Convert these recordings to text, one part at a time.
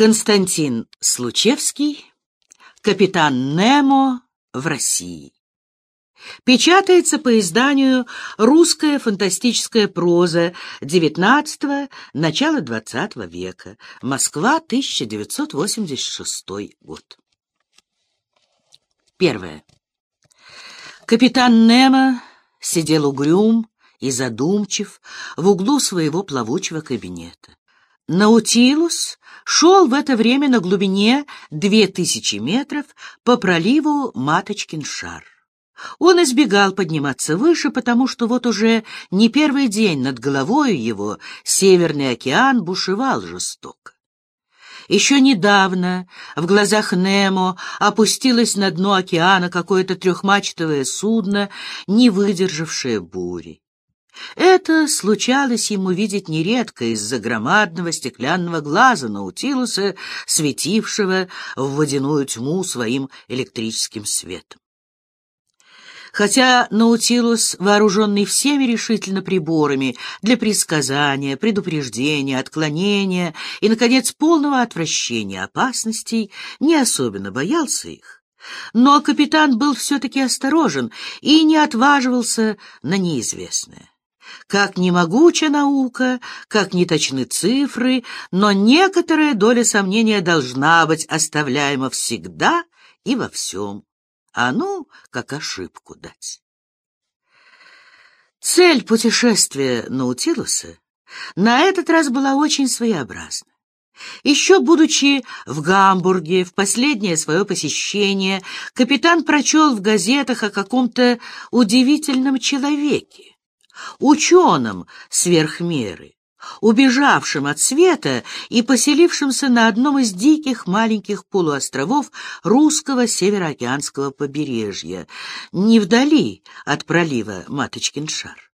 Константин Случевский, капитан Немо в России. Печатается по изданию «Русская фантастическая проза» XIX – начала XX века. Москва, 1986 год. Первое. Капитан Немо сидел угрюм и задумчив в углу своего плавучего кабинета. Наутилус шел в это время на глубине две тысячи метров по проливу Маточкин шар. Он избегал подниматься выше, потому что вот уже не первый день над головой его Северный океан бушевал жестоко. Еще недавно в глазах Немо опустилось на дно океана какое-то трехмачтовое судно, не выдержавшее бури. Это случалось ему видеть нередко из-за громадного стеклянного глаза Наутилуса, светившего в водяную тьму своим электрическим светом. Хотя Наутилус, вооруженный всеми решительно приборами для предсказания, предупреждения, отклонения и, наконец, полного отвращения опасностей, не особенно боялся их, но капитан был все-таки осторожен и не отваживался на неизвестное. Как не могуча наука, как не точны цифры, но некоторая доля сомнения должна быть оставляема всегда и во всем. А ну, как ошибку дать. Цель путешествия Наутилуса на этот раз была очень своеобразна. Еще будучи в Гамбурге в последнее свое посещение, капитан прочел в газетах о каком-то удивительном человеке, ученым сверх меры, убежавшим от света и поселившимся на одном из диких маленьких полуостровов русского североокеанского побережья, не вдали от пролива Маточкин шар.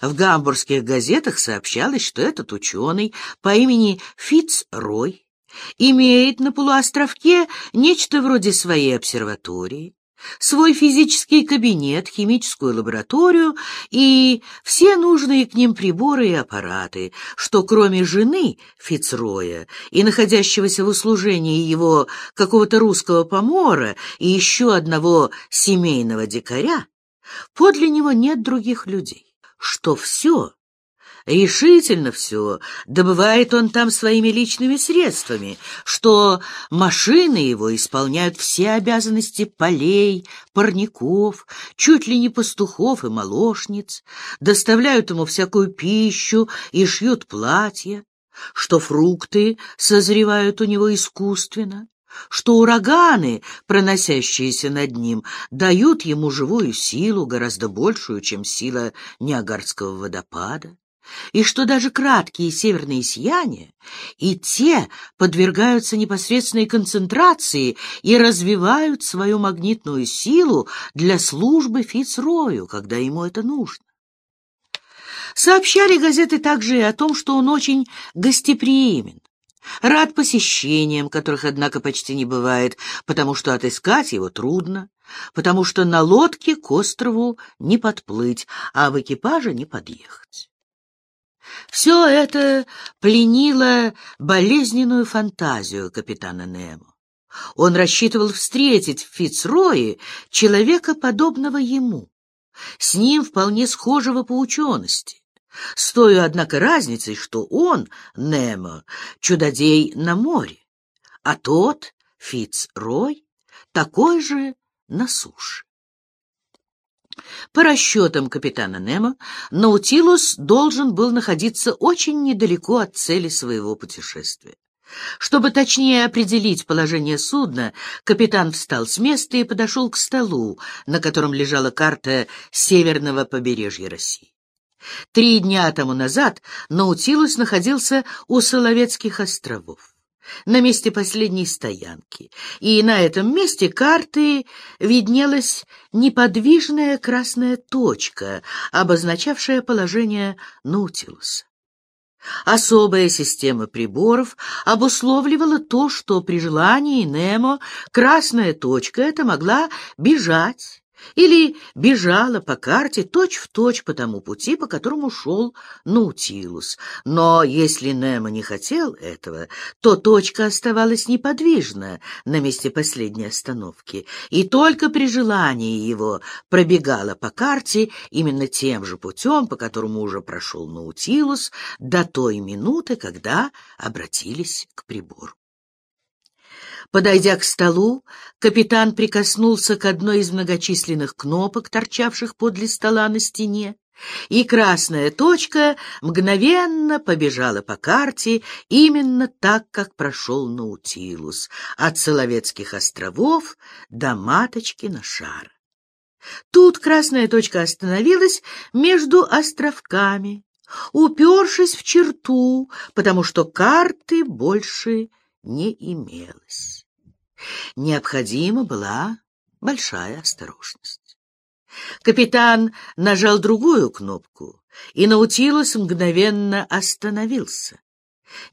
В гамбургских газетах сообщалось, что этот ученый по имени Фитц Рой имеет на полуостровке нечто вроде своей обсерватории, свой физический кабинет, химическую лабораторию и все нужные к ним приборы и аппараты, что кроме жены Фицроя и находящегося в услужении его какого-то русского помора и еще одного семейного дикаря, подле него нет других людей, что все решительно все, добывает он там своими личными средствами, что машины его исполняют все обязанности полей, парников, чуть ли не пастухов и молочниц, доставляют ему всякую пищу и шьют платья, что фрукты созревают у него искусственно, что ураганы, проносящиеся над ним, дают ему живую силу, гораздо большую, чем сила Ниагарского водопада, и что даже краткие северные сияния и те подвергаются непосредственной концентрации и развивают свою магнитную силу для службы Фицрою, когда ему это нужно. Сообщали газеты также и о том, что он очень гостеприимен, рад посещениям, которых, однако, почти не бывает, потому что отыскать его трудно, потому что на лодке к острову не подплыть, а в экипаже не подъехать. Все это пленило болезненную фантазию капитана Немо. Он рассчитывал встретить в Фицрое человека, подобного ему, с ним вполне схожего по учености, с той, однако, разницей, что он, Немо, чудодей на море, а тот, Фицрой, такой же на суше. По расчетам капитана Немо, Наутилус должен был находиться очень недалеко от цели своего путешествия. Чтобы точнее определить положение судна, капитан встал с места и подошел к столу, на котором лежала карта северного побережья России. Три дня тому назад Наутилус находился у Соловецких островов на месте последней стоянки, и на этом месте карты виднелась неподвижная красная точка, обозначавшая положение Наутилуса. Особая система приборов обусловливала то, что при желании Немо красная точка эта могла бежать или бежала по карте точь-в-точь точь по тому пути, по которому шел Наутилус. Но если Немо не хотел этого, то точка оставалась неподвижна на месте последней остановки, и только при желании его пробегала по карте именно тем же путем, по которому уже прошел Наутилус, до той минуты, когда обратились к прибору. Подойдя к столу, капитан прикоснулся к одной из многочисленных кнопок, торчавших подле стола на стене, и красная точка мгновенно побежала по карте именно так, как прошел Наутилус, от Соловецких островов до Маточки на шар. Тут красная точка остановилась между островками, упершись в черту, потому что карты больше не имелось. Необходима была большая осторожность. Капитан нажал другую кнопку, и Наутилус мгновенно остановился.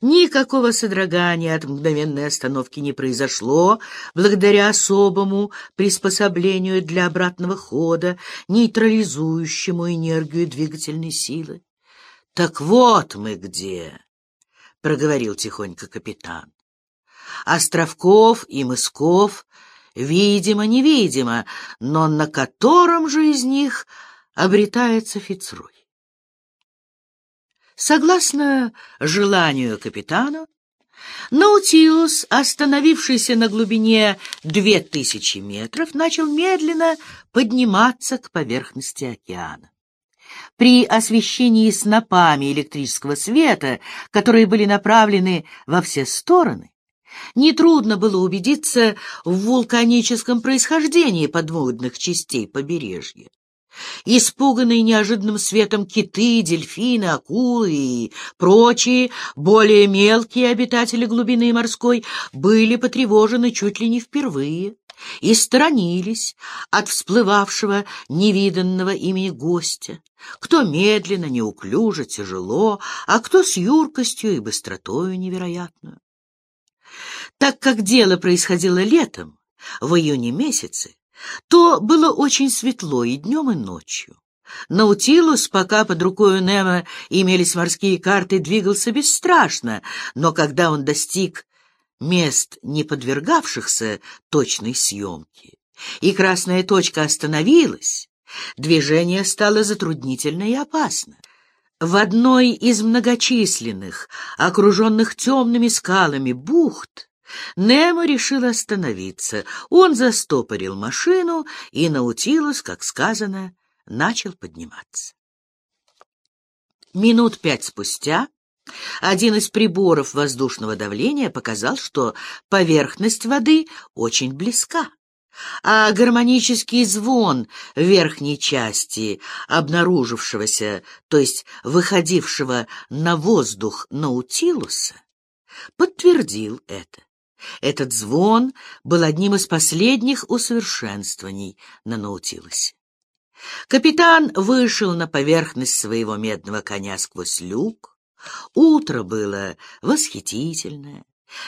Никакого содрогания от мгновенной остановки не произошло благодаря особому приспособлению для обратного хода, нейтрализующему энергию двигательной силы. — Так вот мы где! — проговорил тихонько капитан островков и мысков, видимо-невидимо, но на котором же из них обретается Фицрой. Согласно желанию капитана, Наутилус, остановившийся на глубине две тысячи метров, начал медленно подниматься к поверхности океана. При освещении снопами электрического света, которые были направлены во все стороны, Нетрудно было убедиться в вулканическом происхождении подводных частей побережья. Испуганные неожиданным светом киты, дельфины, акулы и прочие, более мелкие обитатели глубины морской были потревожены чуть ли не впервые и сторонились от всплывавшего невиданного ими гостя, кто медленно, неуклюже, тяжело, а кто с юркостью и быстротою невероятную. Так как дело происходило летом, в июне месяце, то было очень светло и днем, и ночью. Наутилус, пока под рукой Немо имелись морские карты, двигался бесстрашно, но когда он достиг мест, не подвергавшихся точной съемке, и красная точка остановилась, движение стало затруднительно и опасно. В одной из многочисленных, окруженных темными скалами бухт, Немо решил остановиться. Он застопорил машину, и Наутилус, как сказано, начал подниматься. Минут пять спустя один из приборов воздушного давления показал, что поверхность воды очень близка а гармонический звон верхней части обнаружившегося, то есть выходившего на воздух Наутилуса, подтвердил это. Этот звон был одним из последних усовершенствований на Наутилусе. Капитан вышел на поверхность своего медного коня сквозь люк. Утро было восхитительное.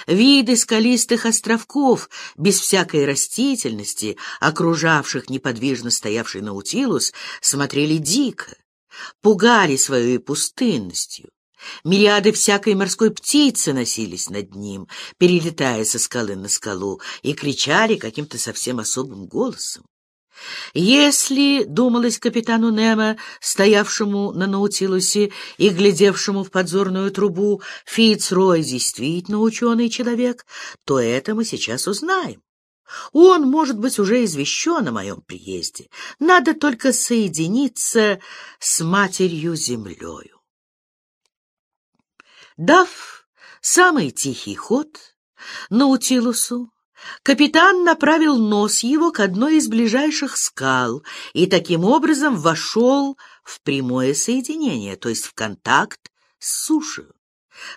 Виды скалистых островков, без всякой растительности, окружавших неподвижно стоявший Наутилус, смотрели дико, пугали своей пустынностью. Мириады всякой морской птицы носились над ним, перелетая со скалы на скалу, и кричали каким-то совсем особым голосом. Если, думалось капитану Немо, стоявшему на Наутилусе и глядевшему в подзорную трубу, Фицрой действительно ученый человек, то это мы сейчас узнаем. Он, может быть, уже извещен о моем приезде. Надо только соединиться с матерью-землею. Дав самый тихий ход Наутилусу, Капитан направил нос его к одной из ближайших скал и таким образом вошел в прямое соединение, то есть в контакт с сушей,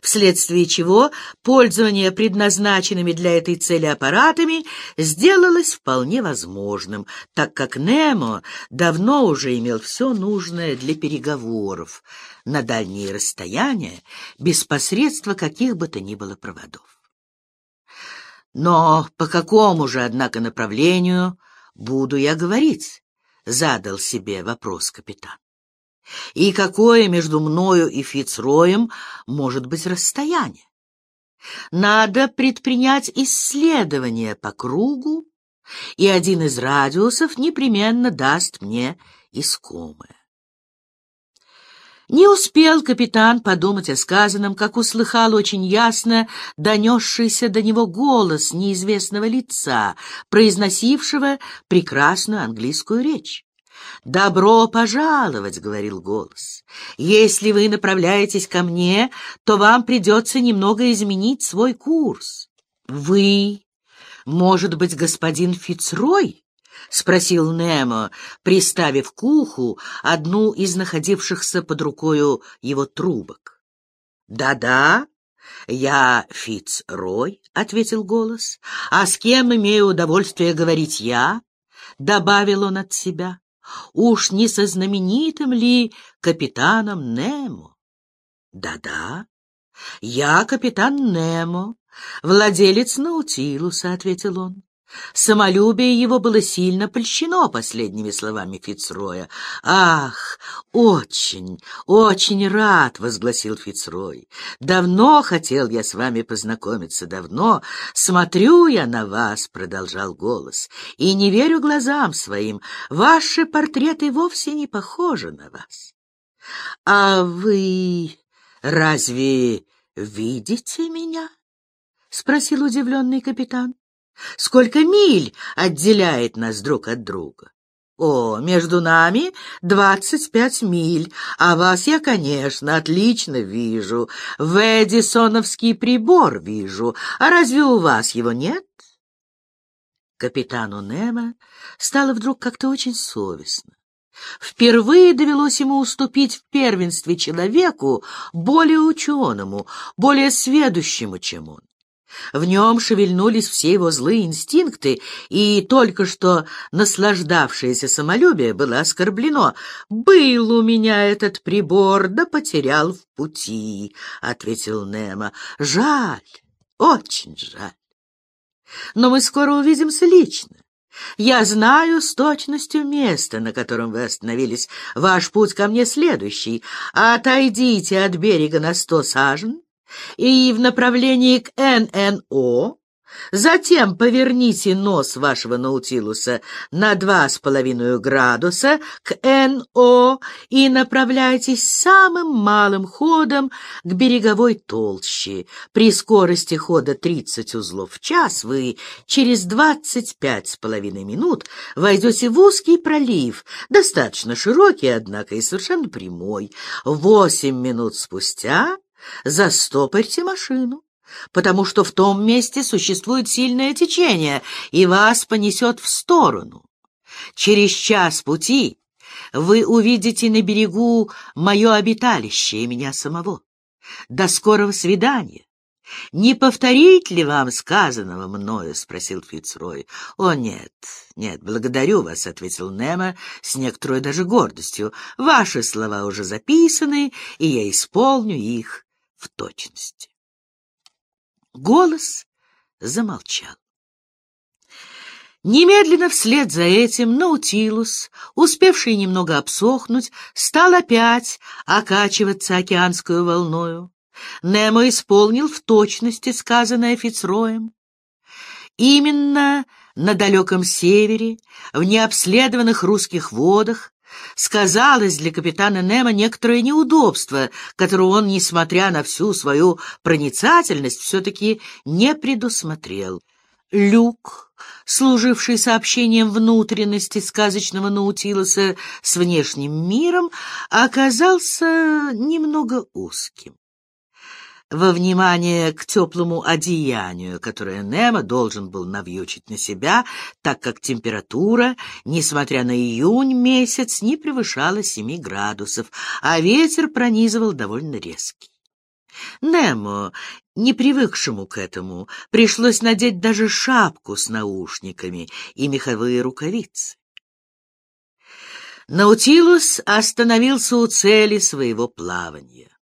вследствие чего пользование предназначенными для этой цели аппаратами сделалось вполне возможным, так как Немо давно уже имел все нужное для переговоров на дальние расстояния без посредства каких бы то ни было проводов. Но по какому же, однако, направлению буду я говорить? задал себе вопрос капитан. И какое между мною и Фицроем может быть расстояние? Надо предпринять исследование по кругу, и один из радиусов непременно даст мне искомое. Не успел капитан подумать о сказанном, как услыхал очень ясно донесшийся до него голос неизвестного лица, произносившего прекрасную английскую речь. «Добро пожаловать!» — говорил голос. «Если вы направляетесь ко мне, то вам придется немного изменить свой курс. Вы, может быть, господин Фицрой?» — спросил Немо, приставив к уху одну из находившихся под рукою его трубок. «Да-да, я Фицрой», — ответил голос. «А с кем имею удовольствие говорить я?» — добавил он от себя. Уж не со знаменитым ли капитаном Немо? Да-да, я капитан Немо, владелец Наутилуса, — ответил он. Самолюбие его было сильно польщено последними словами Фицроя. «Ах, очень, очень рад!» — возгласил Фицрой. «Давно хотел я с вами познакомиться, давно. Смотрю я на вас!» — продолжал голос. «И не верю глазам своим. Ваши портреты вовсе не похожи на вас. А вы разве видите меня?» — спросил удивленный капитан. Сколько миль отделяет нас друг от друга? О, между нами двадцать пять миль, а вас я, конечно, отлично вижу. В Эдисоновский прибор вижу. А разве у вас его нет? Капитану Немо стало вдруг как-то очень совестно. Впервые довелось ему уступить в первенстве человеку более ученому, более сведущему, чем он. В нем шевельнулись все его злые инстинкты, и только что наслаждавшееся самолюбие было оскорблено. «Был у меня этот прибор, да потерял в пути», — ответил Немо. «Жаль, очень жаль. Но мы скоро увидимся лично. Я знаю с точностью место, на котором вы остановились. Ваш путь ко мне следующий. Отойдите от берега на сто сажен» и в направлении к ННО, затем поверните нос вашего наутилуса на два с половиной градуса к НО и направляйтесь самым малым ходом к береговой толще. При скорости хода 30 узлов в час вы через 25 с половиной минут войдете в узкий пролив, достаточно широкий, однако и совершенно прямой. Восемь минут спустя застопорьте машину, потому что в том месте существует сильное течение, и вас понесет в сторону. Через час пути вы увидите на берегу мое обиталище и меня самого. До скорого свидания. «Не повторить ли вам сказанного мною?» — спросил Фицрой. «О, нет, нет, благодарю вас», — ответил Немо с некоторой даже гордостью. «Ваши слова уже записаны, и я исполню их в точности. Голос замолчал. Немедленно вслед за этим Наутилус, успевший немного обсохнуть, стал опять окачиваться океанскую волною. Немо исполнил в точности сказанное Фицроем. Именно на далеком севере, в необследованных русских водах, сказалось для капитана Немо некоторое неудобство, которого он, несмотря на всю свою проницательность, все-таки не предусмотрел. Люк, служивший сообщением внутренности сказочного Наутилуса с внешним миром, оказался немного узким во внимание к теплому одеянию, которое Немо должен был навьючить на себя, так как температура, несмотря на июнь месяц, не превышала семи градусов, а ветер пронизывал довольно резкий. Немо, не привыкшему к этому, пришлось надеть даже шапку с наушниками и меховые рукавицы. Наутилус остановился у цели своего плавания.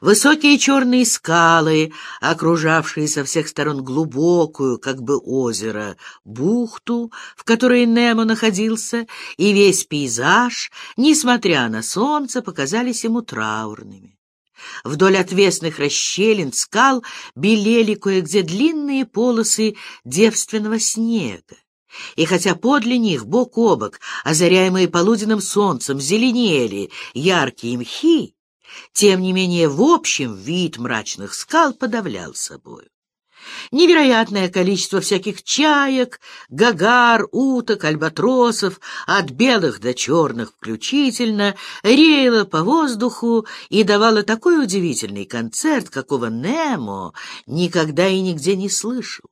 Высокие черные скалы, окружавшие со всех сторон глубокую, как бы озеро, бухту, в которой Немо находился, и весь пейзаж, несмотря на солнце, показались ему траурными. Вдоль отвесных расщелин скал белели кое-где длинные полосы девственного снега. И хотя подле них, бок о бок, озаряемые полуденным солнцем, зеленели яркие мхи, тем не менее в общем вид мрачных скал подавлял собою. Невероятное количество всяких чаек, гагар, уток, альбатросов, от белых до черных включительно, реяло по воздуху и давало такой удивительный концерт, какого Немо никогда и нигде не слышал.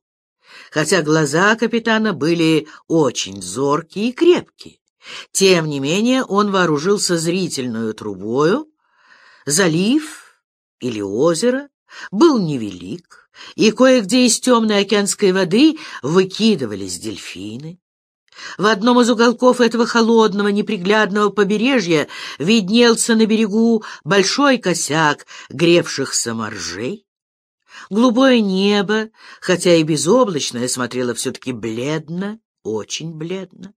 Хотя глаза капитана были очень зоркие и крепкие, тем не менее он вооружился зрительную трубою, залив или озеро был невелик, и кое-где из темной океанской воды выкидывались дельфины. В одном из уголков этого холодного, неприглядного побережья виднелся на берегу большой косяк гревшихся моржей. Голубое небо, хотя и безоблачное, смотрело все-таки бледно, очень бледно.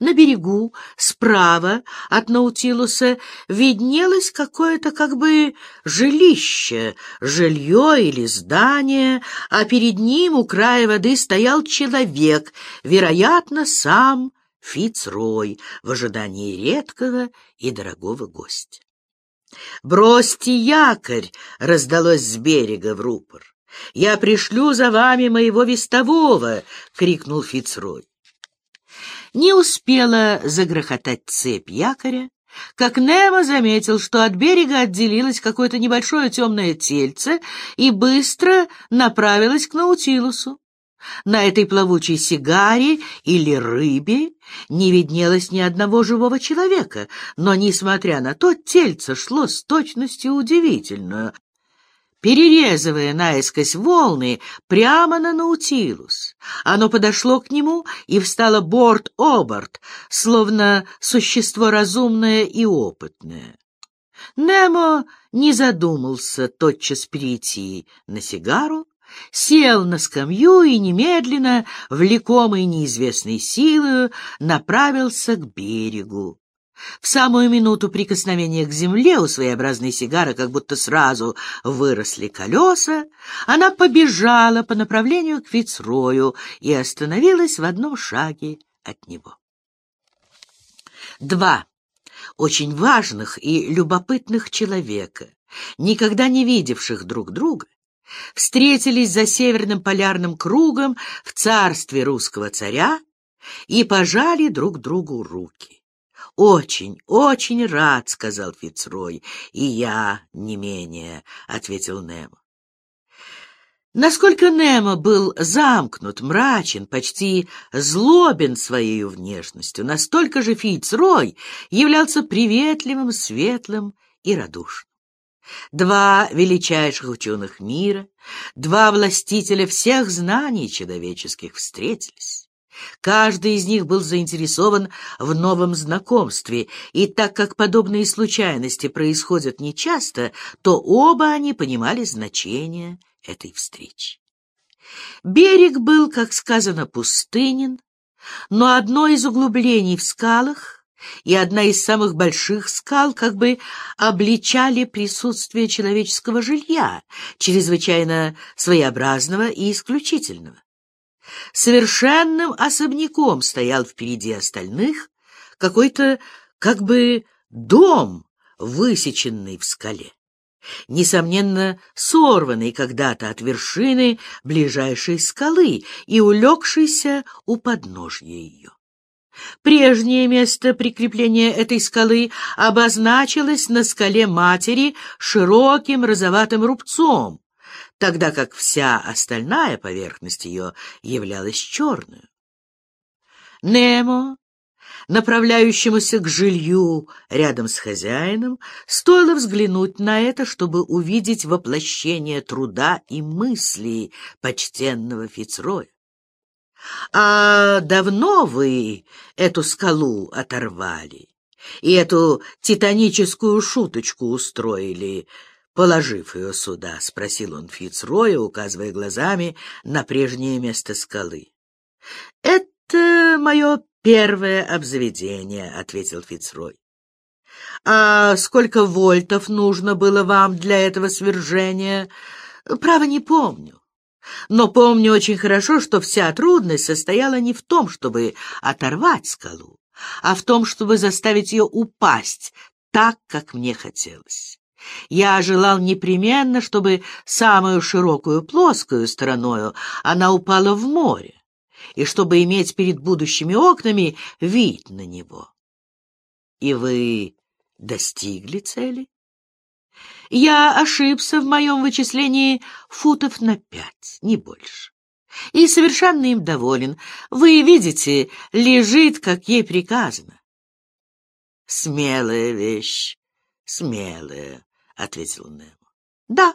На берегу, справа от Наутилуса, виднелось какое-то как бы жилище, жилье или здание, а перед ним у края воды стоял человек, вероятно, сам Фицрой, в ожидании редкого и дорогого гостя. «Бросьте якорь!» — раздалось с берега в рупор. «Я пришлю за вами моего вестового!» — крикнул Фицрой. Не успела загрохотать цепь якоря, как Немо заметил, что от берега отделилось какое-то небольшое темное тельце и быстро направилось к Наутилусу. На этой плавучей сигаре или рыбе не виднелось ни одного живого человека, но, несмотря на то, тельце шло с точностью удивительную, перерезывая наискось волны прямо на Наутилус. Оно подошло к нему и встало борт-оборт, словно существо разумное и опытное. Немо не задумался тотчас перейти на сигару, сел на скамью и немедленно, влекомый неизвестной силою, направился к берегу. В самую минуту прикосновения к земле у своеобразной сигары как будто сразу выросли колеса, она побежала по направлению к Фицрою и остановилась в одном шаге от него. Два очень важных и любопытных человека, никогда не видевших друг друга, встретились за северным полярным кругом в царстве русского царя и пожали друг другу руки. «Очень, очень рад», — сказал Фицрой. «И я не менее», — ответил Немо. Насколько Немо был замкнут, мрачен, почти злобен своей внешностью, настолько же Фицрой являлся приветливым, светлым и радушным. Два величайших ученых мира, два властителя всех знаний человеческих встретились. Каждый из них был заинтересован в новом знакомстве, и так как подобные случайности происходят нечасто, то оба они понимали значение этой встречи. Берег был, как сказано, пустынен, но одно из углублений в скалах и одна из самых больших скал как бы обличали присутствие человеческого жилья, чрезвычайно своеобразного и исключительного. Совершенным особняком стоял впереди остальных какой-то как бы дом, высеченный в скале. Несомненно, сорванный когда-то от вершины ближайшей скалы и улегшийся у подножья ее. Прежнее место прикрепления этой скалы обозначилось на скале матери широким розоватым рубцом, тогда как вся остальная поверхность ее являлась черной. Немо, направляющемуся к жилью рядом с хозяином, стоило взглянуть на это, чтобы увидеть воплощение труда и мыслей почтенного Фицроя. «А давно вы эту скалу оторвали и эту титаническую шуточку устроили?» Положив ее сюда? — спросил он Фицроя, указывая глазами на прежнее место скалы. — Это мое первое обзаведение, — ответил Фицрой. — А сколько вольтов нужно было вам для этого свержения? Право не помню. Но помню очень хорошо, что вся трудность состояла не в том, чтобы оторвать скалу, а в том, чтобы заставить ее упасть так, как мне хотелось. Я желал непременно, чтобы самую широкую плоскую стороною она упала в море, и чтобы иметь перед будущими окнами вид на него. И вы достигли цели? Я ошибся в моем вычислении футов на пять, не больше. И совершенно им доволен. Вы видите, лежит, как ей приказано. Смелая вещь, смелая, — ответил Немо. — Да,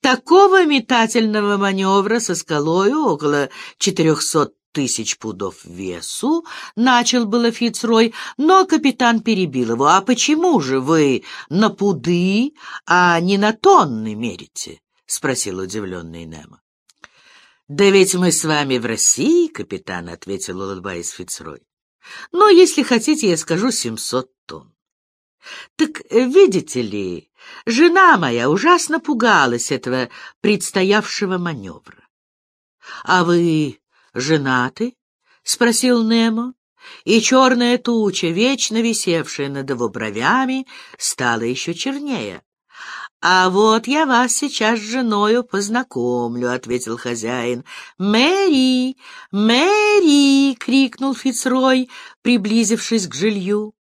такого метательного маневра со скалою около четырехсот тысяч пудов весу, начал было Фицрой, но капитан перебил его. — А почему же вы на пуды, а не на тонны мерите? — спросил удивленный Немо. — Да ведь мы с вами в России, капитан, — ответил, улыбаясь Фицрой. — Но, если хотите, я скажу семьсот тонн. Так, видите ли, жена моя ужасно пугалась этого предстоявшего маневра. — А вы женаты? — спросил Немо, и черная туча, вечно висевшая над его бровями, стала еще чернее. — А вот я вас сейчас с женою познакомлю, — ответил хозяин. — Мэри! Мэри! — крикнул Фицрой, приблизившись к жилью.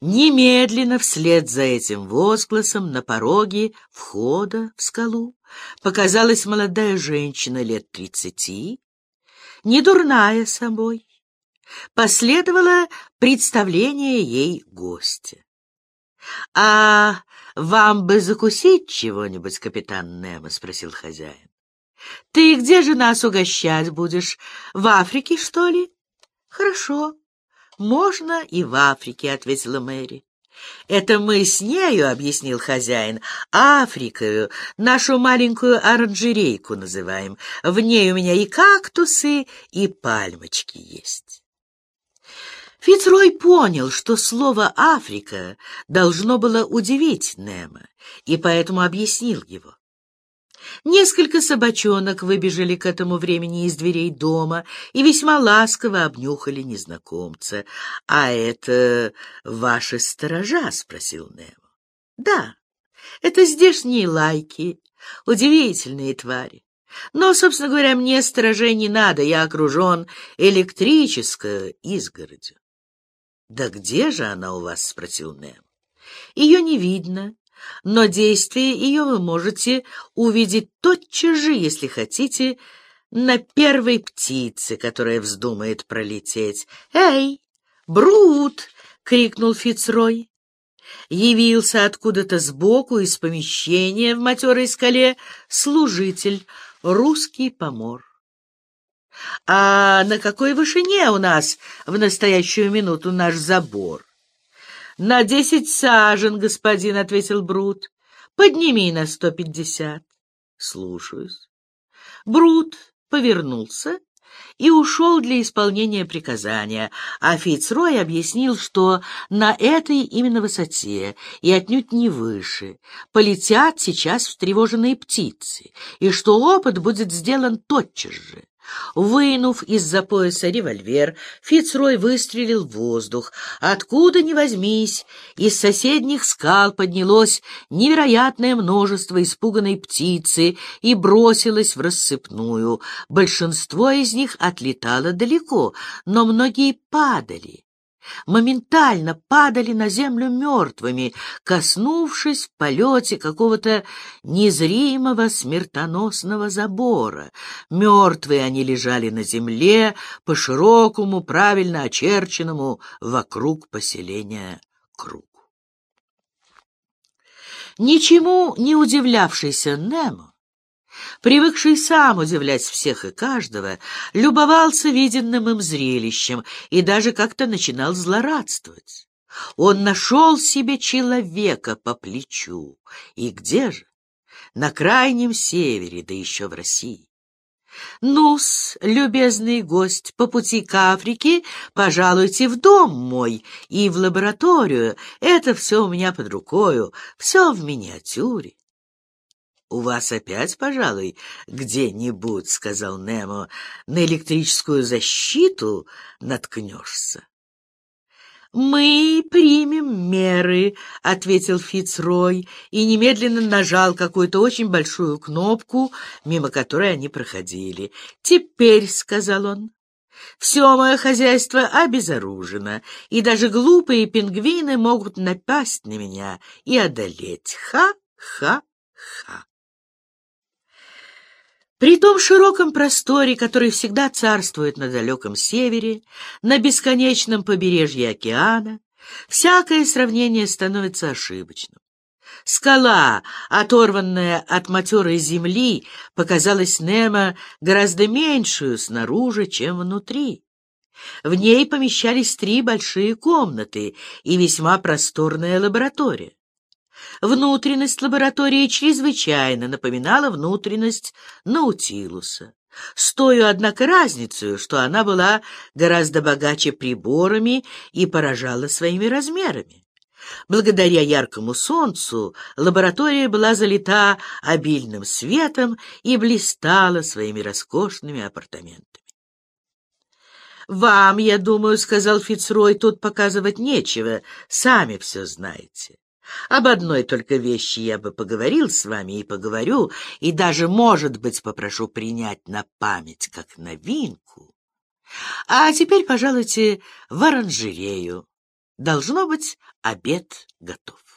Немедленно вслед за этим возгласом на пороге входа в скалу показалась молодая женщина лет тридцати, недурная собой. Последовало представление ей гостя. — А вам бы закусить чего-нибудь, капитан Немо? — спросил хозяин. — Ты где же нас угощать будешь? В Африке, что ли? — Хорошо. «Можно и в Африке», — ответила Мэри. «Это мы с нею, — объяснил хозяин, — Африкою, нашу маленькую оранжерейку называем. В ней у меня и кактусы, и пальмочки есть». Фицрой понял, что слово «Африка» должно было удивить Немо, и поэтому объяснил его. Несколько собачонок выбежали к этому времени из дверей дома и весьма ласково обнюхали незнакомца. — А это ваши сторожа? — спросил Немо. — Да, это здешние лайки, удивительные твари. Но, собственно говоря, мне сторожей не надо, я окружен электрической изгородью. — Да где же она у вас? — спросил Немо. — Ее не видно но действие ее вы можете увидеть тотчас же, если хотите, на первой птице, которая вздумает пролететь. «Эй, Брут!» — крикнул Фицрой. Явился откуда-то сбоку из помещения в матерой скале служитель, русский помор. «А на какой вышине у нас в настоящую минуту наш забор?» «На десять сажен, господин», — ответил Брут. «Подними на сто пятьдесят». «Слушаюсь». Брут повернулся и ушел для исполнения приказания, а Фицрой объяснил, что на этой именно высоте и отнюдь не выше полетят сейчас встревоженные птицы, и что опыт будет сделан тотчас же. Вынув из-за пояса револьвер, Фицрой выстрелил в воздух. Откуда ни возьмись, из соседних скал поднялось невероятное множество испуганной птицы и бросилось в рассыпную. Большинство из них отлетало далеко, но многие падали моментально падали на землю мертвыми, коснувшись в полете какого-то незримого смертоносного забора. Мертвые они лежали на земле по широкому, правильно очерченному вокруг поселения кругу. Ничему не удивлявшийся Немо привыкший сам удивлять всех и каждого, любовался виденным им зрелищем и даже как-то начинал злорадствовать. Он нашел себе человека по плечу. И где же? На крайнем севере, да еще в России. Ну-с, любезный гость, по пути к Африке пожалуйте в дом мой и в лабораторию. Это все у меня под рукою, все в миниатюре. — У вас опять, пожалуй, где-нибудь, — сказал Немо, — на электрическую защиту наткнешься. «Мы примем меры», — ответил Фицрой и немедленно нажал какую-то очень большую кнопку, мимо которой они проходили. «Теперь», — сказал он, — «все мое хозяйство обезоружено, и даже глупые пингвины могут напасть на меня и одолеть. Ха-ха-ха». При том широком просторе, который всегда царствует на далеком севере, на бесконечном побережье океана, всякое сравнение становится ошибочным. Скала, оторванная от матерой земли, показалась Немо гораздо меньшую снаружи, чем внутри. В ней помещались три большие комнаты и весьма просторная лаборатория. Внутренность лаборатории чрезвычайно напоминала внутренность Наутилуса. С той, однако, разницей, что она была гораздо богаче приборами и поражала своими размерами. Благодаря яркому солнцу лаборатория была залита обильным светом и блистала своими роскошными апартаментами. «Вам, я думаю, — сказал Фицрой, — тут показывать нечего, сами все знаете. Об одной только вещи я бы поговорил с вами и поговорю, и даже, может быть, попрошу принять на память как новинку. А теперь, пожалуйте, в оранжерею. Должно быть, обед готов.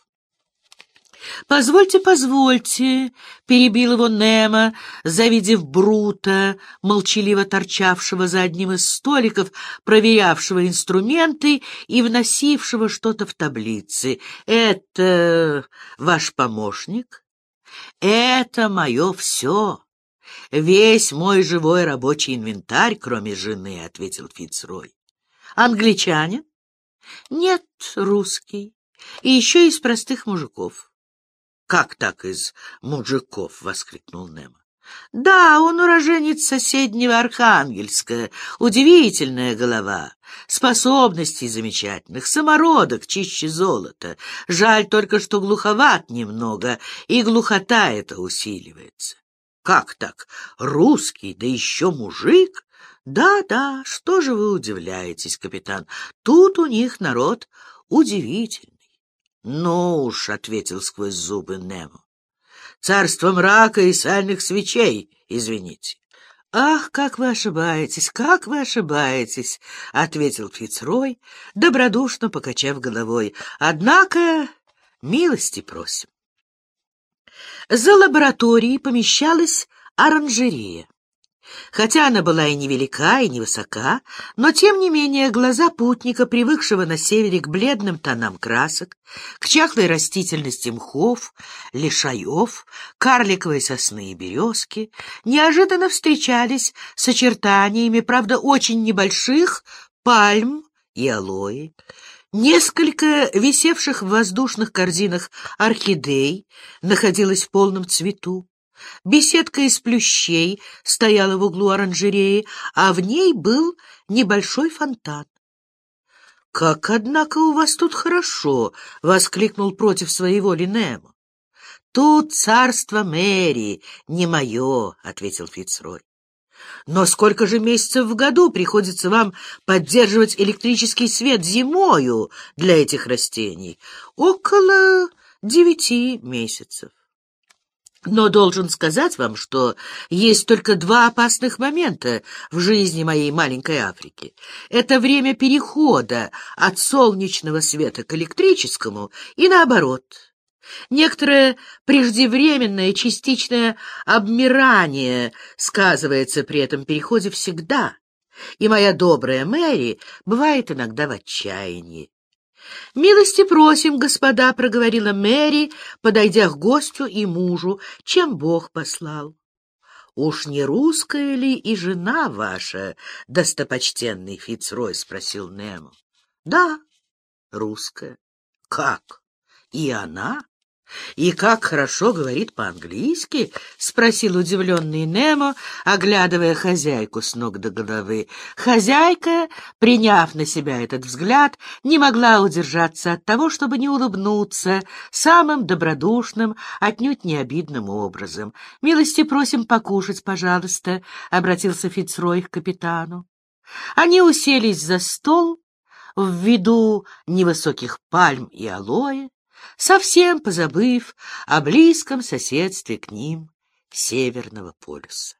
«Позвольте, позвольте», — перебил его Немо, завидев Брута, молчаливо торчавшего за одним из столиков, проверявшего инструменты и вносившего что-то в таблицы. «Это ваш помощник?» «Это мое все. Весь мой живой рабочий инвентарь, кроме жены», — ответил Фицрой. «Англичанин?» «Нет, русский. И еще из простых мужиков». «Как так из мужиков?» — воскликнул Немо. «Да, он уроженец соседнего Архангельска. Удивительная голова. Способностей замечательных, самородок чище золота. Жаль только, что глуховат немного, и глухота эта усиливается. Как так? Русский, да еще мужик? Да-да, что же вы удивляетесь, капитан? Тут у них народ удивительный. «Ну уж», — ответил сквозь зубы Немо, — «царство мрака и сальных свечей, извините». «Ах, как вы ошибаетесь, как вы ошибаетесь!» — ответил Фицрой, добродушно покачав головой. «Однако милости просим». За лабораторией помещалась оранжерея. Хотя она была и невелика, и невысока, но, тем не менее, глаза путника, привыкшего на севере к бледным тонам красок, к чахлой растительности мхов, лишаев, карликовой сосны и березки, неожиданно встречались с очертаниями, правда, очень небольших, пальм и алоэ. Несколько висевших в воздушных корзинах орхидей находилось в полном цвету. Беседка из плющей стояла в углу оранжереи, а в ней был небольшой фонтан. — Как, однако, у вас тут хорошо! — воскликнул против своей воли Тут царство Мэри, не мое, — ответил Фицрой. — Но сколько же месяцев в году приходится вам поддерживать электрический свет зимою для этих растений? Около девяти месяцев. Но должен сказать вам, что есть только два опасных момента в жизни моей маленькой Африки. Это время перехода от солнечного света к электрическому и наоборот. Некоторое преждевременное частичное обмирание сказывается при этом переходе всегда, и моя добрая Мэри бывает иногда в отчаянии. «Милости просим, господа», — проговорила Мэри, подойдя к гостю и мужу, чем Бог послал. «Уж не русская ли и жена ваша, достопочтенный Фицрой?» — спросил Немо. «Да, русская. Как? И она? «И как хорошо говорит по-английски?» — спросил удивленный Немо, оглядывая хозяйку с ног до головы. Хозяйка, приняв на себя этот взгляд, не могла удержаться от того, чтобы не улыбнуться самым добродушным, отнюдь не обидным образом. «Милости просим покушать, пожалуйста», — обратился Фицрой к капитану. Они уселись за стол в виду невысоких пальм и алоэ, совсем позабыв о близком соседстве к ним Северного полюса.